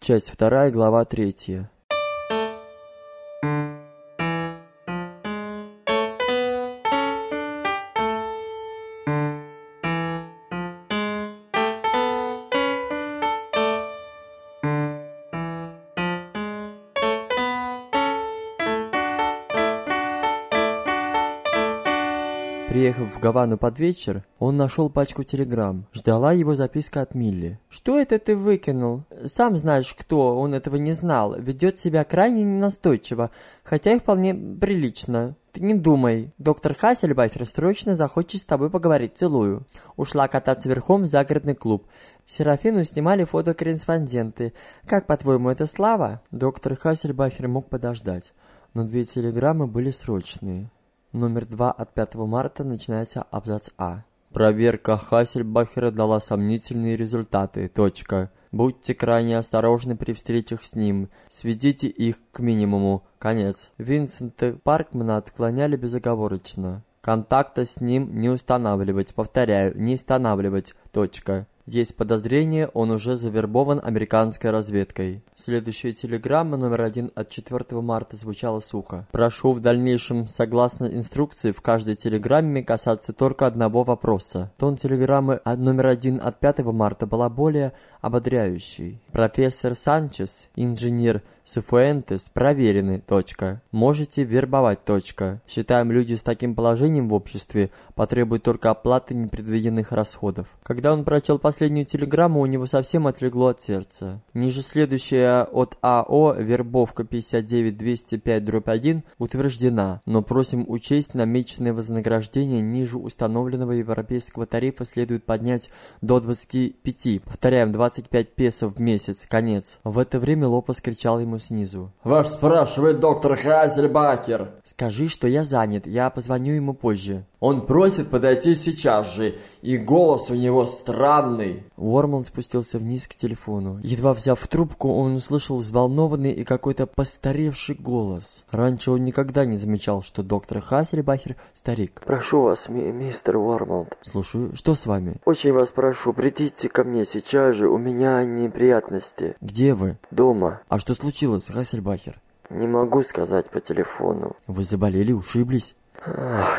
Часть вторая, глава третья. Гавану под вечер, он нашел пачку телеграмм. Ждала его записка от Милли. «Что это ты выкинул? Сам знаешь, кто, он этого не знал. Ведет себя крайне ненастойчиво, хотя и вполне прилично. Ты не думай. Доктор Хассельбайфер срочно захочет с тобой поговорить. Целую». Ушла кататься верхом в загородный клуб. Серафину снимали фотокорреспонденты. Как, по-твоему, это слава? Доктор Хассельбайфер мог подождать. Но две телеграммы были срочные. Номер 2 от 5 марта начинается абзац А. Проверка Хассельбахера дала сомнительные результаты. Точка. Будьте крайне осторожны при встречах с ним. Сведите их к минимуму. Конец. Винсента Паркмана отклоняли безоговорочно. Контакта с ним не устанавливать. Повторяю, не устанавливать. Точка. Есть подозрение, он уже завербован американской разведкой. Следующая телеграмма номер один от 4 марта звучала сухо. Прошу в дальнейшем, согласно инструкции, в каждой телеграмме касаться только одного вопроса. Тон телеграммы номер один от 5 марта была более ободряющей. Профессор Санчес, инженер Сифуэнтес, проверены. Точка. Можете вербовать. Точка. Считаем, люди с таким положением в обществе потребуют только оплаты непредвиденных расходов. Когда он прочел последнюю телеграмму, у него совсем отлегло от сердца. Ниже следующая от АО «Вербовка 59205-1» утверждена, но просим учесть намеченное вознаграждение ниже установленного европейского тарифа следует поднять до 25. Повторяем, 25 песо в месяц. Конец. В это время Лопес кричал ему снизу. «Ваш спрашивает доктор Хазельбахер». «Скажи, что я занят, я позвоню ему позже». «Он просит подойти сейчас же, и голос у него странный». Уормланд спустился вниз к телефону. Едва взяв трубку, он услышал взволнованный и какой-то постаревший голос. Раньше он никогда не замечал, что доктор Хассельбахер старик. «Прошу вас, ми мистер Уормланд». «Слушаю, что с вами?» «Очень вас прошу, придите ко мне сейчас же, у меня неприятности». «Где вы?» «Дома». «А что случилось, Хассельбахер?» «Не могу сказать по телефону». «Вы заболели, ушиблись?»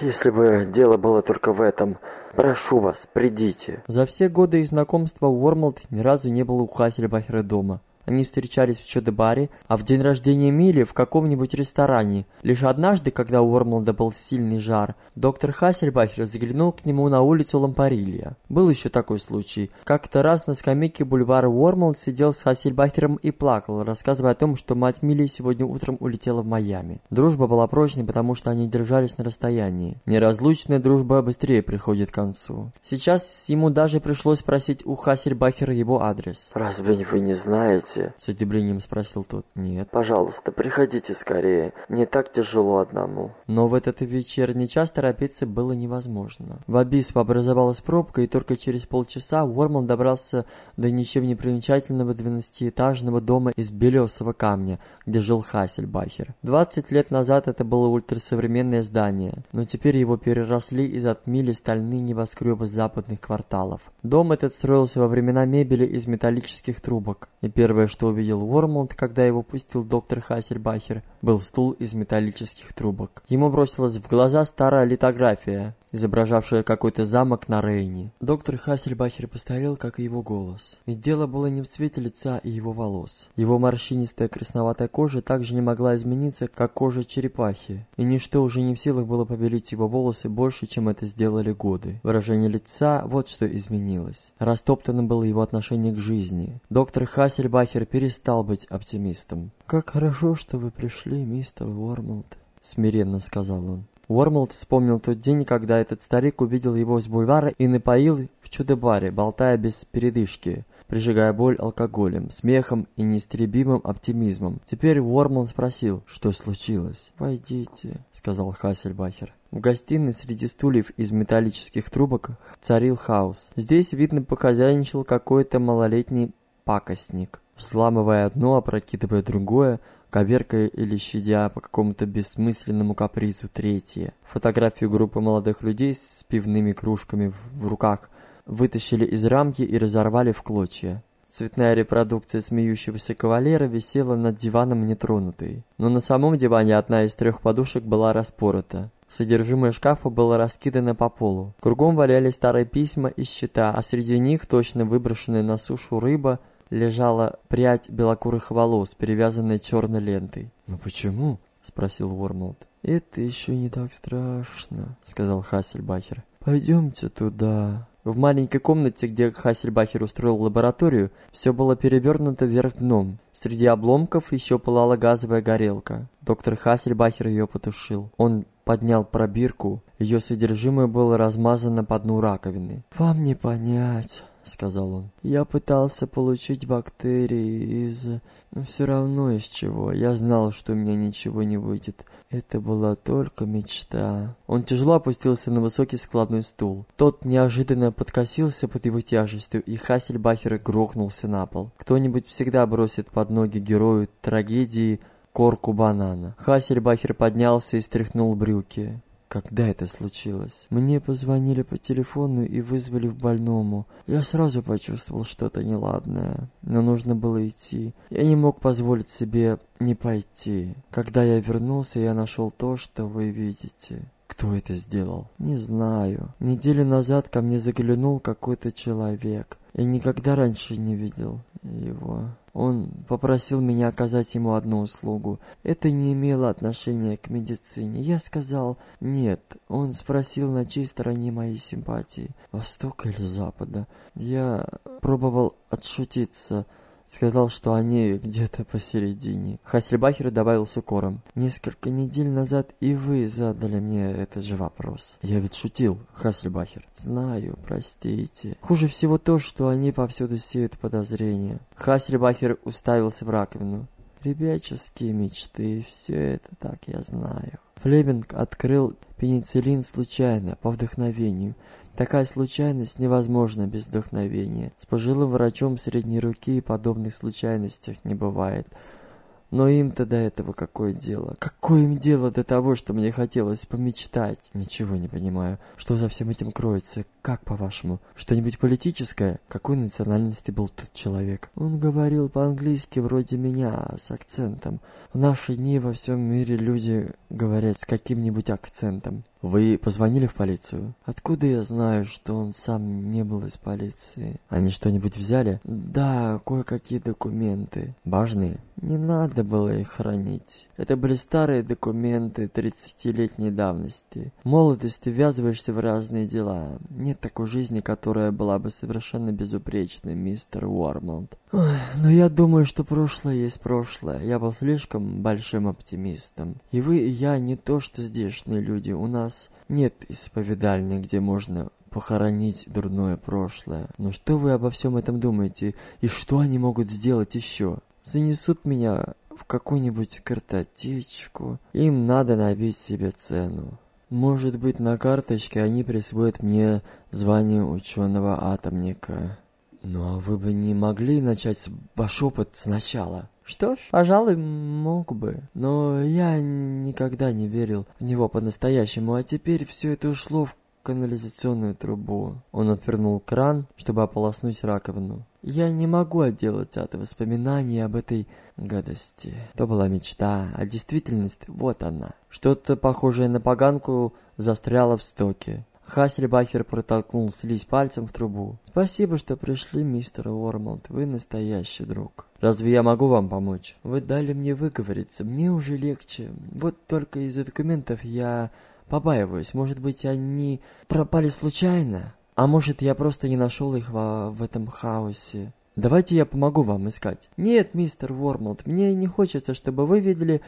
Если бы дело было только в этом. Прошу вас, придите. За все годы их знакомства Уормлд ни разу не был у Хассельбахера дома. Они встречались в Чудо-баре, а в день рождения Мили в каком-нибудь ресторане. Лишь однажды, когда у Уормлда был сильный жар, доктор Хассельбахер заглянул к нему на улицу Лампарилья. Был еще такой случай. Как-то раз на скамейке бульвара Уормлд сидел с Хассельбахером и плакал, рассказывая о том, что мать Мили сегодня утром улетела в Майами. Дружба была прочной, потому что они держались на расстоянии. Неразлучная дружба быстрее приходит к концу. Сейчас ему даже пришлось спросить у Хассельбахера его адрес. «Разве вы не знаете?» С удивлением спросил тот. Нет. Пожалуйста, приходите скорее. Не так тяжело одному. Но в этот вечерний час торопиться было невозможно. В Абисп образовалась пробка, и только через полчаса Уорман добрался до ничем не примечательного двенадцатиэтажного дома из белесого камня, где жил Хассельбахер. Двадцать лет назад это было ультрасовременное здание, но теперь его переросли и затмили стальные небоскребы западных кварталов. Дом этот строился во времена мебели из металлических трубок, и первое, что увидел Уормланд, когда его пустил доктор Хассельбахер, был стул из металлических трубок. Ему бросилась в глаза старая литография, изображавшая какой-то замок на Рейне. Доктор Хассельбахер постарел, как и его голос. Ведь дело было не в цвете лица и его волос. Его морщинистая красноватая кожа также не могла измениться, как кожа черепахи. И ничто уже не в силах было побелить его волосы больше, чем это сделали годы. Выражение лица – вот что изменилось. Растоптанным было его отношение к жизни. Доктор Хассельбахер перестал быть оптимистом. «Как хорошо, что вы пришли, мистер Уормлд», – смиренно сказал он. Уормлд вспомнил тот день, когда этот старик увидел его с бульвара и напоил в чудо-баре, болтая без передышки, прижигая боль алкоголем, смехом и неистребимым оптимизмом. Теперь Уормлд спросил, что случилось. «Войдите», — сказал Хассельбахер. В гостиной среди стульев из металлических трубок царил хаос. Здесь, видно, похозяйничал какой-то малолетний пакостник. Взламывая одно, опрокидывая другое, коверкая или щадя по какому-то бессмысленному капризу третье. Фотографию группы молодых людей с пивными кружками в руках вытащили из рамки и разорвали в клочья. Цветная репродукция смеющегося кавалера висела над диваном нетронутой. Но на самом диване одна из трех подушек была распорота. Содержимое шкафа было раскидано по полу. Кругом валялись старые письма и счета, а среди них, точно выброшенная на сушу рыба, лежала прядь белокурых волос, перевязанная черной лентой. «Ну почему?» — спросил Уормолд. «Это еще не так страшно», — сказал Хассельбахер. «Пойдемте туда». В маленькой комнате, где Хассельбахер устроил лабораторию, все было перевернуто вверх дном. Среди обломков еще пылала газовая горелка. Доктор Хассельбахер ее потушил. Он поднял пробирку, ее содержимое было размазано по дну раковины. «Вам не понять», — сказал он. «Я пытался получить бактерии из... Ну, все равно из чего. Я знал, что у меня ничего не выйдет. Это была только мечта». Он тяжело опустился на высокий складной стул. Тот неожиданно подкосился под его тяжестью, и Хассельбахер грохнулся на пол. Кто-нибудь всегда бросит под ноги герою трагедии корку банана. Хассельбахер поднялся и стряхнул брюки. Когда это случилось? Мне позвонили по телефону и вызвали в больному. Я сразу почувствовал что-то неладное, но нужно было идти. Я не мог позволить себе не пойти. Когда я вернулся, я нашел то, что вы видите. Кто это сделал? Не знаю. Неделю назад ко мне заглянул какой-то человек. Я никогда раньше не видел его. Он попросил меня оказать ему одну услугу. Это не имело отношения к медицине. Я сказал «нет». Он спросил, на чьей стороне мои симпатии. Востока или Запада? Я пробовал отшутиться – сказал, что они где-то посередине. Хассельбахер добавил с укором. Несколько недель назад и вы задали мне этот же вопрос. Я ведь шутил, Хассельбахер. Знаю, простите. Хуже всего то, что они повсюду сеют подозрения. Хассельбахер уставился в раковину. Ребяческие мечты, все это так я знаю. Флеминг открыл пенициллин случайно, по вдохновению. Такая случайность невозможна без вдохновения. С пожилым врачом средней руки подобных случайностях не бывает. Но им-то до этого какое дело? Какое им дело до того, что мне хотелось помечтать? Ничего не понимаю. Что за всем этим кроется? Как, по-вашему? Что-нибудь политическое? Какой национальности был тот человек? Он говорил по-английски вроде меня, с акцентом. В наши дни во всем мире люди говорят с каким-нибудь акцентом. Вы позвонили в полицию? Откуда я знаю, что он сам не был из полиции? Они что-нибудь взяли? Да, кое-какие документы. Важные? Не надо было их хранить. Это были старые документы 30-летней давности. В молодости ввязываешься в разные дела. Нет такой жизни, которая была бы совершенно безупречной, мистер Уормонт. Но я думаю, что прошлое есть прошлое. Я был слишком большим оптимистом. И вы, и я не то, что здешние люди. У нас нас нет исповедальни, где можно похоронить дурное прошлое. Но что вы обо всем этом думаете? И что они могут сделать еще? Занесут меня в какую-нибудь картотечку. Им надо набить себе цену. Может быть, на карточке они присвоят мне звание ученого-атомника. Ну а вы бы не могли начать ваш опыт сначала? Что ж, пожалуй, мог бы. Но я никогда не верил в него по-настоящему, а теперь все это ушло в канализационную трубу. Он отвернул кран, чтобы ополоснуть раковину. Я не могу отделаться от воспоминаний об этой гадости. То была мечта, а действительность вот она. Что-то похожее на поганку застряло в стоке. Хассельбахер протолкнул слизь пальцем в трубу. «Спасибо, что пришли, мистер Уормолд. Вы настоящий друг. Разве я могу вам помочь? Вы дали мне выговориться. Мне уже легче. Вот только из-за документов я побаиваюсь. Может быть, они пропали случайно? А может, я просто не нашел их во, в этом хаосе?» Давайте я помогу вам искать. Нет, мистер Уормолд, мне не хочется, чтобы вы видели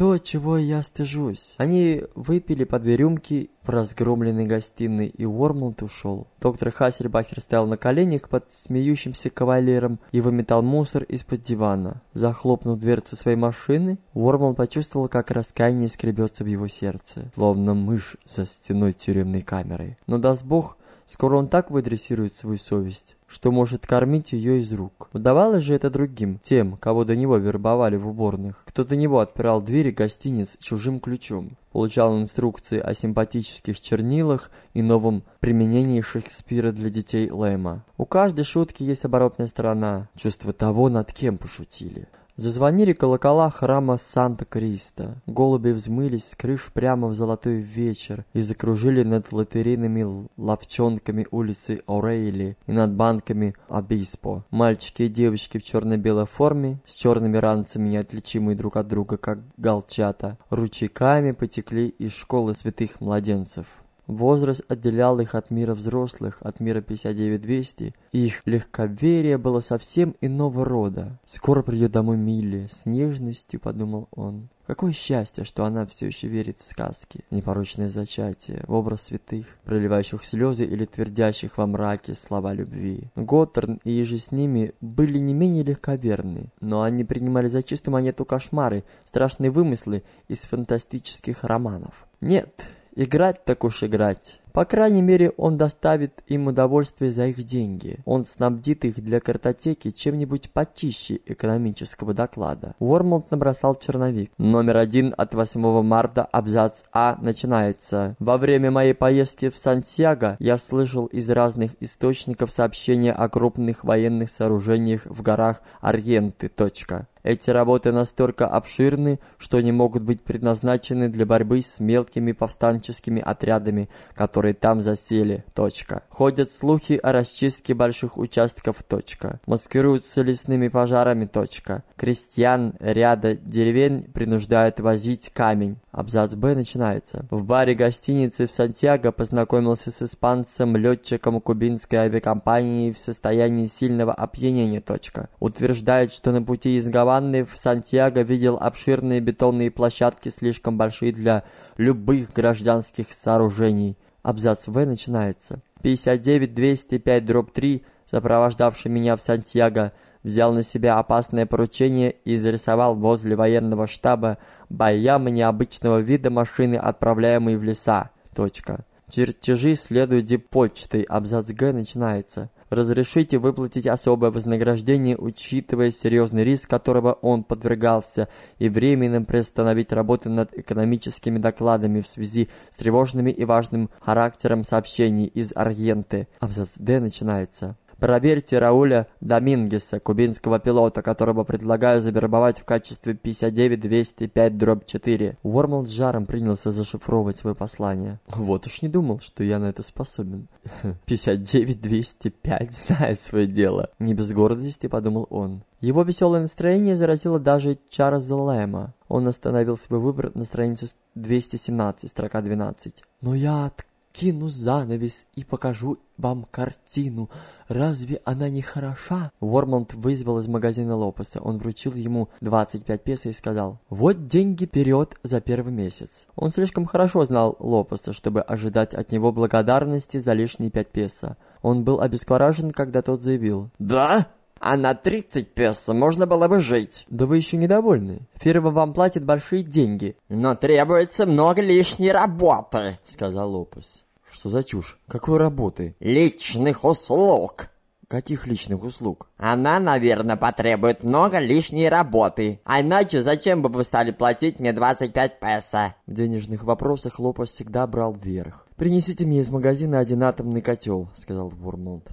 то, чего я стыжусь. Они выпили по две рюмки в разгромленной гостиной, и Уормланд ушел. Доктор Хассельбахер стоял на коленях под смеющимся кавалером и выметал мусор из-под дивана. Захлопнув дверцу своей машины, Уормланд почувствовал, как раскаяние скребется в его сердце, словно мышь за стеной тюремной камеры. Но даст бог, Скоро он так выдрессирует свою совесть, что может кормить ее из рук. Удавалось же это другим, тем, кого до него вербовали в уборных. Кто до него отпирал двери гостиниц чужим ключом. Получал инструкции о симпатических чернилах и новом применении Шекспира для детей Лэма. У каждой шутки есть оборотная сторона, чувство того, над кем пошутили. Зазвонили колокола храма Санта-Криста. Голуби взмылись с крыш прямо в золотой вечер и закружили над лотерейными ловчонками улицы Орейли и над банками Обиспо. Мальчики и девочки в черно-белой форме, с черными ранцами, неотличимые друг от друга, как галчата, ручейками потекли из школы святых младенцев. Возраст отделял их от мира взрослых, от мира 59-200, и их легковерие было совсем иного рода. «Скоро придет домой Милли», — с нежностью подумал он. Какое счастье, что она все еще верит в сказки, непорочное зачатие, в образ святых, проливающих слезы или твердящих во мраке слова любви. Готтерн и еже с ними были не менее легковерны, но они принимали за чистую монету кошмары, страшные вымыслы из фантастических романов. Нет, Играть так уж играть. По крайней мере, он доставит им удовольствие за их деньги. Он снабдит их для картотеки чем-нибудь почище экономического доклада. Уормлд набросал черновик. Номер один от 8 марта, абзац А, начинается. Во время моей поездки в Сантьяго я слышал из разных источников сообщения о крупных военных сооружениях в горах Аргенты. Точка. Эти работы настолько обширны, что не могут быть предназначены для борьбы с мелкими повстанческими отрядами, которые там засели. Точка. Ходят слухи о расчистке больших участков. Точка. Маскируются лесными пожарами. Точка. Крестьян ряда деревень принуждают возить камень. Абзац Б начинается. В баре гостиницы в Сантьяго познакомился с испанцем, летчиком кубинской авиакомпании в состоянии сильного опьянения. Точка. Утверждает, что на пути из Гаваны в Сантьяго видел обширные бетонные площадки, слишком большие для любых гражданских сооружений. Абзац В начинается. 59-205 дробь 3, сопровождавший меня в Сантьяго, взял на себя опасное поручение и зарисовал возле военного штаба боямы необычного вида машины, отправляемые в леса. Точка. Чертежи следуют диппочтой. Абзац Г начинается разрешите выплатить особое вознаграждение, учитывая серьезный риск, которого он подвергался, и временно приостановить работу над экономическими докладами в связи с тревожными и важным характером сообщений из Аргенты. Абзац Д начинается. Проверьте Рауля Домингеса, кубинского пилота, которого предлагаю завербовать в качестве 59205-4. Уормл с жаром принялся зашифровывать свое послание. Вот уж не думал, что я на это способен. 59205 знает свое дело. Не без гордости, подумал он. Его веселое настроение заразило даже Чарльза Лэма. Он остановил свой выбор на странице 217, строка 12. «Но я от кину занавес и покажу вам картину. Разве она не хороша?» Уормонт вызвал из магазина Лопеса. Он вручил ему 25 песо и сказал, «Вот деньги вперед за первый месяц». Он слишком хорошо знал Лопеса, чтобы ожидать от него благодарности за лишние 5 песо. Он был обескуражен, когда тот заявил, «Да?» А на 30 песо можно было бы жить. Да вы еще недовольны. Фирма вам платит большие деньги. Но требуется много лишней работы, сказал Лопес. Что за чушь? Какой работы? Личных услуг. Каких личных услуг? Она, наверное, потребует много лишней работы. А иначе зачем бы вы стали платить мне 25 песо? В денежных вопросах Лопес всегда брал вверх. «Принесите мне из магазина один атомный котел», — сказал Вурмонт.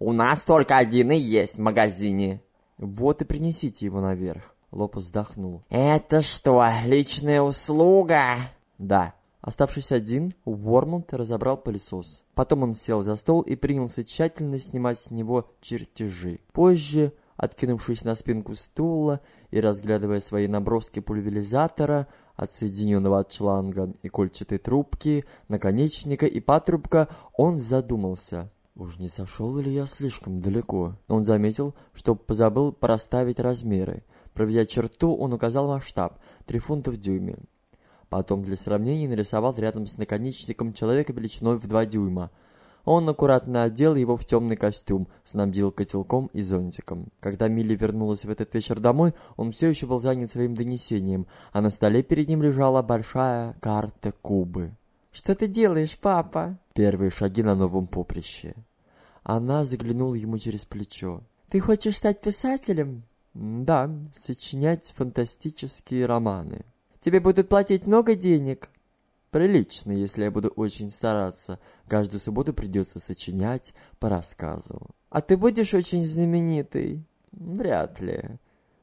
У нас только один и есть в магазине. Вот и принесите его наверх. Лопес вздохнул. Это что, личная услуга? Да. Оставшись один, Уормонт разобрал пылесос. Потом он сел за стол и принялся тщательно снимать с него чертежи. Позже, откинувшись на спинку стула и разглядывая свои наброски пульверизатора, отсоединенного от шланга и кольчатой трубки, наконечника и патрубка, он задумался. Уж не сошел ли я слишком далеко? Он заметил, что позабыл проставить размеры. Проведя черту, он указал масштаб – 3 фунта в дюйме. Потом для сравнения нарисовал рядом с наконечником человека величиной в 2 дюйма. Он аккуратно одел его в темный костюм, снабдил котелком и зонтиком. Когда Милли вернулась в этот вечер домой, он все еще был занят своим донесением, а на столе перед ним лежала большая карта Кубы. Что ты делаешь, папа? Первые шаги на новом поприще. Она заглянула ему через плечо. Ты хочешь стать писателем? Да, сочинять фантастические романы. Тебе будут платить много денег? Прилично, если я буду очень стараться. Каждую субботу придется сочинять по рассказу. А ты будешь очень знаменитый? Вряд ли.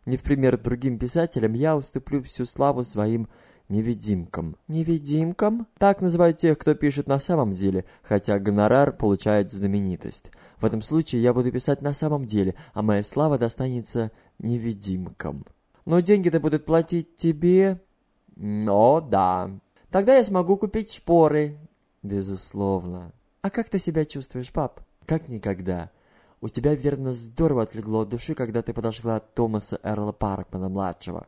Не в пример другим писателям, я уступлю всю славу своим невидимкам. Невидимкам? Так называют тех, кто пишет на самом деле, хотя гонорар получает знаменитость. В этом случае я буду писать на самом деле, а моя слава достанется невидимкам. Но деньги-то будут платить тебе? О, да. Тогда я смогу купить шпоры. Безусловно. А как ты себя чувствуешь, пап? Как никогда. У тебя, верно, здорово отлегло от души, когда ты подошла от Томаса Эрла Паркмана-младшего.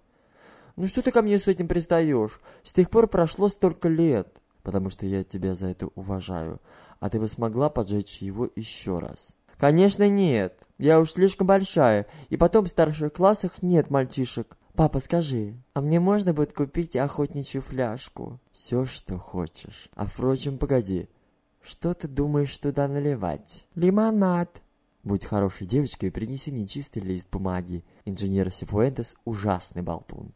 Ну что ты ко мне с этим пристаешь? С тех пор прошло столько лет. Потому что я тебя за это уважаю. А ты бы смогла поджечь его еще раз? Конечно нет. Я уж слишком большая. И потом в старших классах нет мальчишек. Папа, скажи, а мне можно будет купить охотничью фляжку? Все, что хочешь. А впрочем, погоди. Что ты думаешь туда наливать? Лимонад. Будь хорошей девочкой и принеси мне чистый лист бумаги. Инженер Сифуэнтес ужасный болтун.